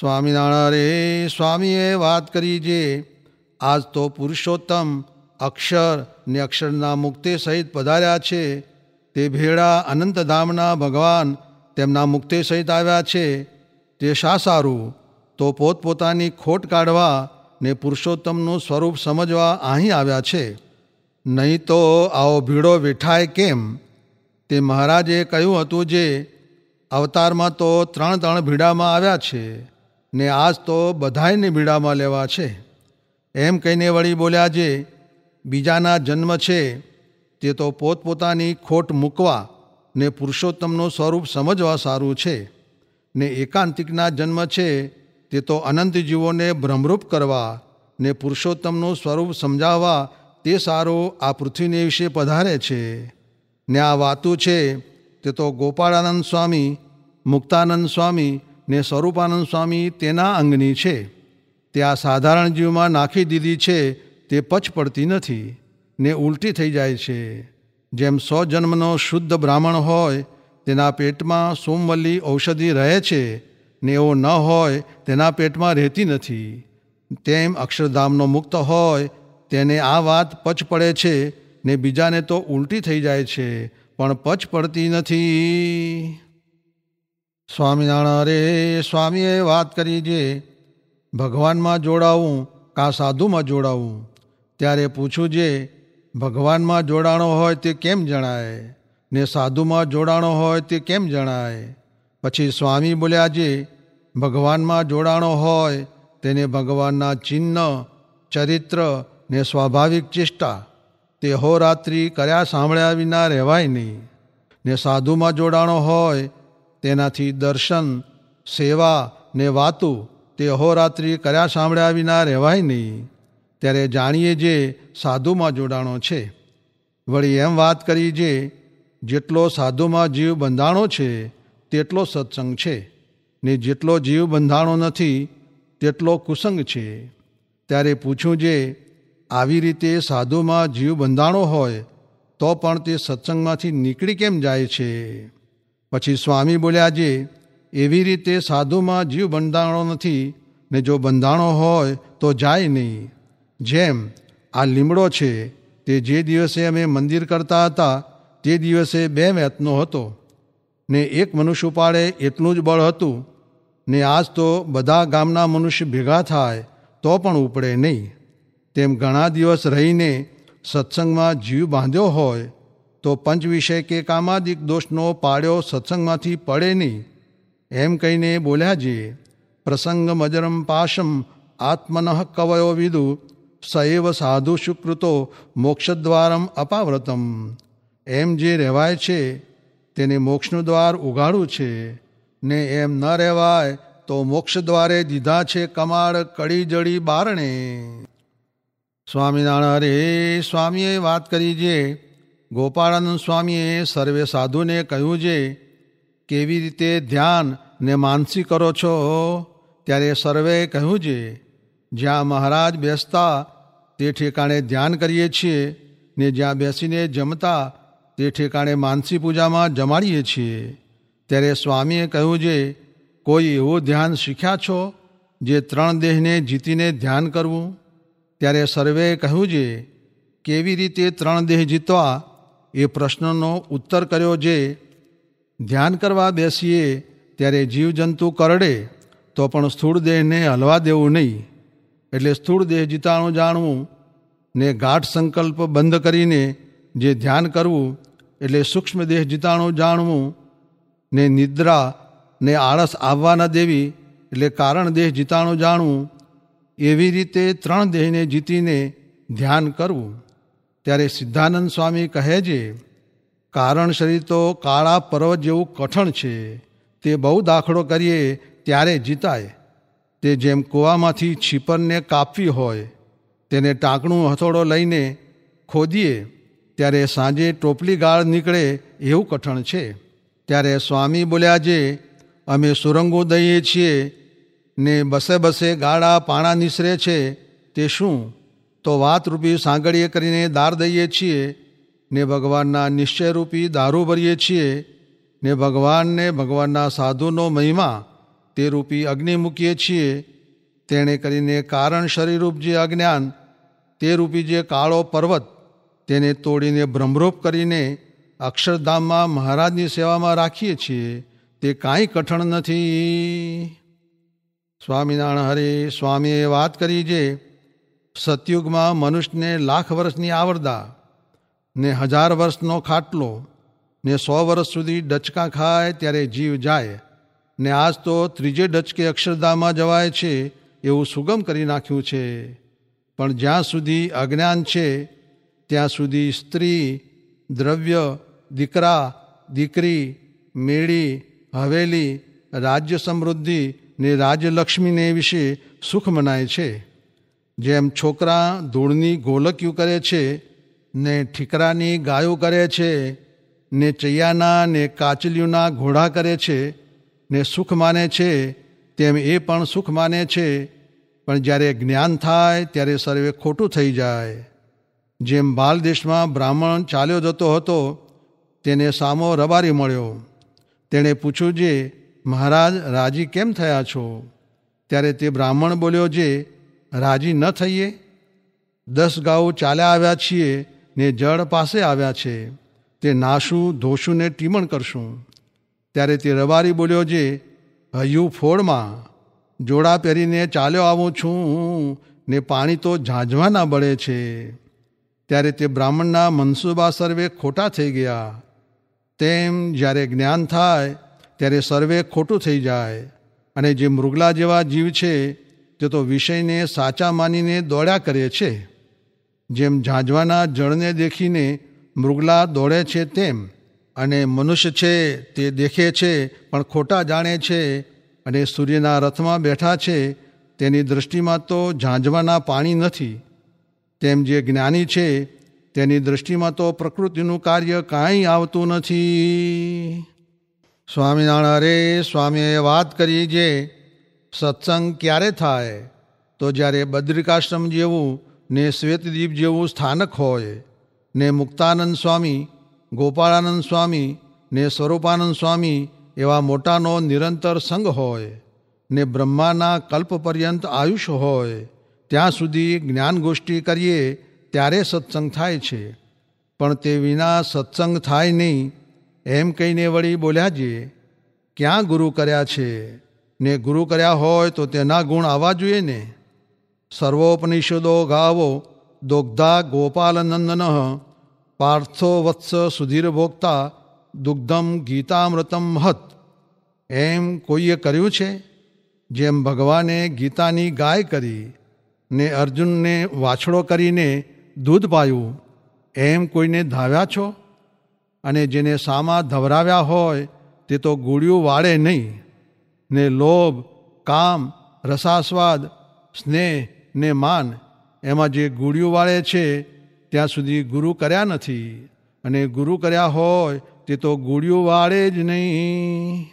સ્વામિનારાયણ સ્વામીએ વાત કરી જે. આજ તો પુરુષોત્તમ અક્ષર ને અક્ષરના મુક્તિ સહિત પધાર્યા છે. તે ભેળા અનંતધામના ભગવાન તેમના મુક્તિ સહિત આવ્યા છે. તે શા સારું? તો પોતપોતાની ખોટ કાઢવા ને પુરુષોત્તમનું સ્વરૂપ સમજવા અહીં આવ્યા છે. નહીં તો આવો ભીડો વેઠાય કેમ? તે મહારાજે કહ્યું હતું જે, અવતારમાં તો ત્રણ ત્રણ ભીડામાં આવ્યા છે. ને આજ તો બધાયને બીડામાં લેવા છે. એમ કહીને વળી બોલ્યા જે, બીજાના જન્મ છે, તે તો પોતપોતાની ખોટ મૂકવા ને પુરુષોત્તમનું સ્વરૂપ સમજવા સારું છે. ને એકાંતિકના જન્મ છે, તે તો અનંત જીવોને ભ્રમરૂપ કરવા ને પુરુષોત્તમનું સ્વરૂપ સમજાવવા તે સારું આ પૃથ્વીને વિશે પધારે છે. ને આ વાતું છે, તે તો ગોપાળાનંદ સ્વામી, મુક્તાનંદ સ્વામી ને સ્વરૂપાનંદ સ્વામી તેના અંગની છે. તે આ સાધારણ જીવમાં નાખી દીધી છે, તે પચ પડતી નથી ને ઉલટી થઈ જાય છે. જેમ સો જન્મનો શુદ્ધ બ્રાહ્મણ હોય, તેના પેટમાં સોમવલ્લી ઔષધિ રહે છે ને એવો ન હોય, તેના પેટમાં રહેતી નથી. તેમ અક્ષરધામનો મુક્ત હોય, તેને આ વાત પચ પડે છે ને બીજાને તો ઉલટી થઈ જાય છે, પણ પચ પડતી નથી. સ્વામિનારાયણ, અરે સ્વામીએ વાત કરી જે, ભગવાનમાં જોડાવું કા સાધુમાં જોડાવું? ત્યારે પૂછું જે, ભગવાનમાં જોડાણો હોય તે કેમ જણાય? ને સાધુમાં જોડાણો હોય તે કેમ જણાય? પછી સ્વામી બોલ્યા જે, ભગવાનમાં જોડાણો હોય તેને ભગવાનના ચિહ્ન ચરિત્ર ને સ્વાભાવિક ચેષ્ટા તે હોરાત્રિ કર્યા સાંભળ્યા વિના રહેવાય નહીં. ને સાધુમાં જોડાણો હોય તેનાથી દર્શન, સેવા ને વાતું તે અહોરાત્રિ કર્યા સાંભળ્યા વિના રહેવાય નહીં. ત્યારે જાણીએ જે સાધુમાં જોડાણો છે. વળી એમ વાત કરી જે જેટલો સાધુમાં જીવ બંધાણો છે, તેટલો સત્સંગ છે. ને જેટલો જીવ બંધાણો નથી, તેટલો કુસંગ છે. ત્યારે પૂછું જે આવી રીતે સાધુમાં જીવ બંધાણો હોય, તો પણ તે સત્સંગમાંથી નીકળી કેમ જાય છે? પછી સ્વામી બોલ્યા જે એવી રીતે સાધુમાં જીવ બંધાણો નથી ને જો બંધાણો હોય તો જાય નહીં. જેમ આ લીમડો છે, તે જે દિવસે અમે મંદિર કરતા હતા, તે દિવસે બે વેતનો હતો. ને એક મનુષ્ય ઉપાડે એટલું જ બળ હતું. ને આજ તો બધા ગામના મનુષ્ય ભેગા થાય, તો પણ ઉપડે નહીં. તેમ ઘણા દિવસ રહીને સત્સંગમાં જીવ બાંધ્યો હોય તો પંચ વિષય કે કામાદિક દોષનો પાડ્યો સત્સંગમાંથી પડે નહીં. એમ કહીને બોલ્યા, જે, પ્રસંગ મજરમ પાશમ આત્મનઃ કવયો વિદુ, સૈવ સાધુ સુકૃતો મોક્ષદ્વારમ અપાવ્રતમ. એમ જે રહેવાય છે, તેને મોક્ષનું દ્વાર ઉગાડું છે. ને એમ ન રહેવાય તો મોક્ષ દ્વારે દીધા છે કમાડ કડી જડી બારણે. સ્વામિનારાયણ રે સ્વામીએ વાત કરી જે ગોપાળાનંદ સ્વામીએ સર્વે સાધુને કહ્યું છે કેવી રીતે ધ્યાન ને માનસી કરો છો? ત્યારે સર્વે કહ્યું છે જ્યાં મહારાજ બેસતા તે ઠેકાણે ધ્યાન કરીએ છીએ ને જ્યાં બેસીને જમતા તે ઠેકાણે માનસી પૂજામાં જમાડીએ છીએ. ત્યારે સ્વામીએ કહ્યું છે કોઈ એવું ધ્યાન શીખ્યા છો જે ત્રણ દેહને જીતીને ધ્યાન કરવું? ત્યારે સર્વે કહ્યું છે કેવી રીતે ત્રણ દેહ જીતવા એ પ્રશ્નનો ઉત્તર કર્યો જે, ધ્યાન કરવા બેસીએ ત્યારે જીવજંતુ કરડે, તો પણ સ્થૂળ દેહને હલવા દેવું નહીં. એટલે સ્થૂળ દેહ જીતાણું જાણવું ને ગાઢ સંકલ્પ બંધ કરીને જે ધ્યાન કરવું, એટલે સૂક્ષ્મ દેહ જીતાણું જાણવું ને નિદ્રા ને આળસ આવવા ન દેવી, એટલે કારણ દેહ જીતાણું જાણવું, એવી રીતે ત્રણ દેહને જીતીને ધ્યાન કરવું. ત્યારે સિદ્ધાનંદ સ્વામી કહે છે, કારણ શરીર તો કાળા પર્વત જેવું કઠણ છે. તે બહુ દાખલો કરીએ ત્યારે જીતાય. તે જેમ કૂવામાંથી છીપરને કાપવી હોય, તેને ટાંકણું હથોડો લઈને ખોદીએ, ત્યારે સાંજે ટોપલી ગાળ નીકળે એવું કઠણ છે. ત્યારે સ્વામી બોલ્યા જે અમે સુરંગો દઈએ છીએ ને બસે બસે ગાળા પાણા નિસરે છે. તે શું? તો વાતરૂપી સાંગળીએ કરીને દાર દઈએ છીએ, ને ભગવાનના નિશ્ચયરૂપી દારૂ ભરીએ છીએ, ને ભગવાનને ભગવાનના સાધુનો મહિમા તે રૂપી અગ્નિ મૂકીએ છીએ, તેણે કરીને કારણ શરીરરૂપ જે અજ્ઞાન, તે રૂપી જે કાળો પર્વત, તેને તોડીને ભ્રમરૂપ કરીને અક્ષરધામમાં મહારાજની સેવામાં રાખીએ છીએ, તે કાંઈ કઠણ નથી. સ્વામિનારાયણ હરે, સ્વામીએ વાત કરી જે સતયુગમાં મનુષ્યને લાખ વર્ષની આવરદા ને હજાર વર્ષનો ખાટલો, ને સો વર્ષ સુધી ડચકા ખાય ત્યારે જીવ જાય, ને આજ તો ત્રીજે ડચકે અક્ષરધામમાં જવાય છે એવું સુગમ કરી નાખ્યું છે. પણ જ્યાં સુધી અજ્ઞાન છે, ત્યાં સુધી સ્ત્રી, દ્રવ્ય, દીકરા, દીકરી, મેળી, હવેલી, રાજ્ય સમૃદ્ધિ ને રાજ્યલક્ષ્મીને વિશે સુખ મનાય છે. જેમ છોકરા ધૂળની ગોલક્યું કરે છે, ને ઠીકરાની ગાયો કરે છે, ને ચૈયાના ને કાચલીઓના ઘોડા કરે છે, ને સુખ માને છે, તેમ એ પણ સુખ માને છે. પણ જ્યારે જ્ઞાન થાય, ત્યારે સર્વે ખોટું થઈ જાય. જેમ બાલ દેશમાં બ્રાહ્મણ ચાલ્યો જતો હતો, તેને સામો રબારી મળ્યો. તેણે પૂછ્યું, જે મહારાજ, રાજી કેમ થયા છો? ત્યારે તે બ્રાહ્મણ બોલ્યો, જે રાજી ન થઈએ? દસ ગાઉ ચાલ્યા આવ્યા છીએ ને જળ પાસે આવ્યા છે. તે નાશું ધોશું ને ટીમણ કરશું. ત્યારે તે રબારી બોલ્યો જે, હૈયું ફોડમાં. જોડા પહેરીને ચાલ્યો આવું છું ને પાણી તો ઝાંઝવાના બળે છે. ત્યારે તે બ્રાહ્મણના મનસુબા સર્વે ખોટા થઈ ગયા. તેમ જ્યારે જ્ઞાન થાય, ત્યારે સર્વે ખોટું થઈ જાય. અને જે મૃગલા જેવા જીવ છે તે તો વિષયને સાચા માનીને દોડ્યા કરે છે. જેમ ઝાંઝવાના જળને દેખીને મૃગલા દોડે છે તેમ, અને મનુષ્ય છે તે દેખે છે, પણ ખોટા જાણે છે, અને સૂર્યના રથમાં બેઠા છે, તેની દૃષ્ટિમાં તો ઝાંઝવાના પાણી નથી. તેમ જે જ્ઞાની છે, તેની દૃષ્ટિમાં તો પ્રકૃતિનું કાર્ય કાંઈ આવતું નથી. સ્વામિનારાયણ, અરે સ્વામીએ વાત કરી જે સત્સંગ ક્યારે થાય? તો જ્યારે બદ્રિકાશ્રમ જેવું ને શ્વેતદીપ જેવું સ્થાનક હોય, ને મુક્તાનંદ સ્વામી, ગોપાળાનંદ સ્વામી, ને સ્વરૂપાનંદ સ્વામી એવા મોટાનો નિરંતર સંગ હોય, ને બ્રહ્માના કલ્પ પર્યંત આયુષ્ય હોય, ત્યાં સુધી જ્ઞાનગોષ્ઠી કરીએ ત્યારે સત્સંગ થાય છે. પણ તે વિના સત્સંગ થાય નહીં, એમ કહીને વળી બોલ્યા જે ક્યાં ગુરુ કર્યા છે? ને ગુરુ કર્યા હોય તો તેના ગુણ આવવા જોઈએ ને. સર્વોપનિષદો ગાવો, દોગ્ધા ગોપાલનંદન, પાર્થો વત્સ સુધીર ભોગતા દુગ્ધમ ગીતામૃતમ હત. એમ કોઈએ કર્યું છે? જેમ ભગવાને ગીતાની ગાય કરી, ને અર્જુનને વાછડો કરીને દૂધ પાયું, એમ કોઈને ધાવ્યા છો? અને જેને સામા ધવરાવ્યા હોય, તે તો ગોળીઓ વાળે નહીં. ને લોભ, કામ, રસાસ્વાદ, સ્નેહ ને માન એમાં જે ગુડિયું વાળે છે, ત્યાં સુધી ગુરુ કર્યા નથી. અને ગુરુ કર્યા હોય તે તો ગુડિયું વાળે જ નહીં.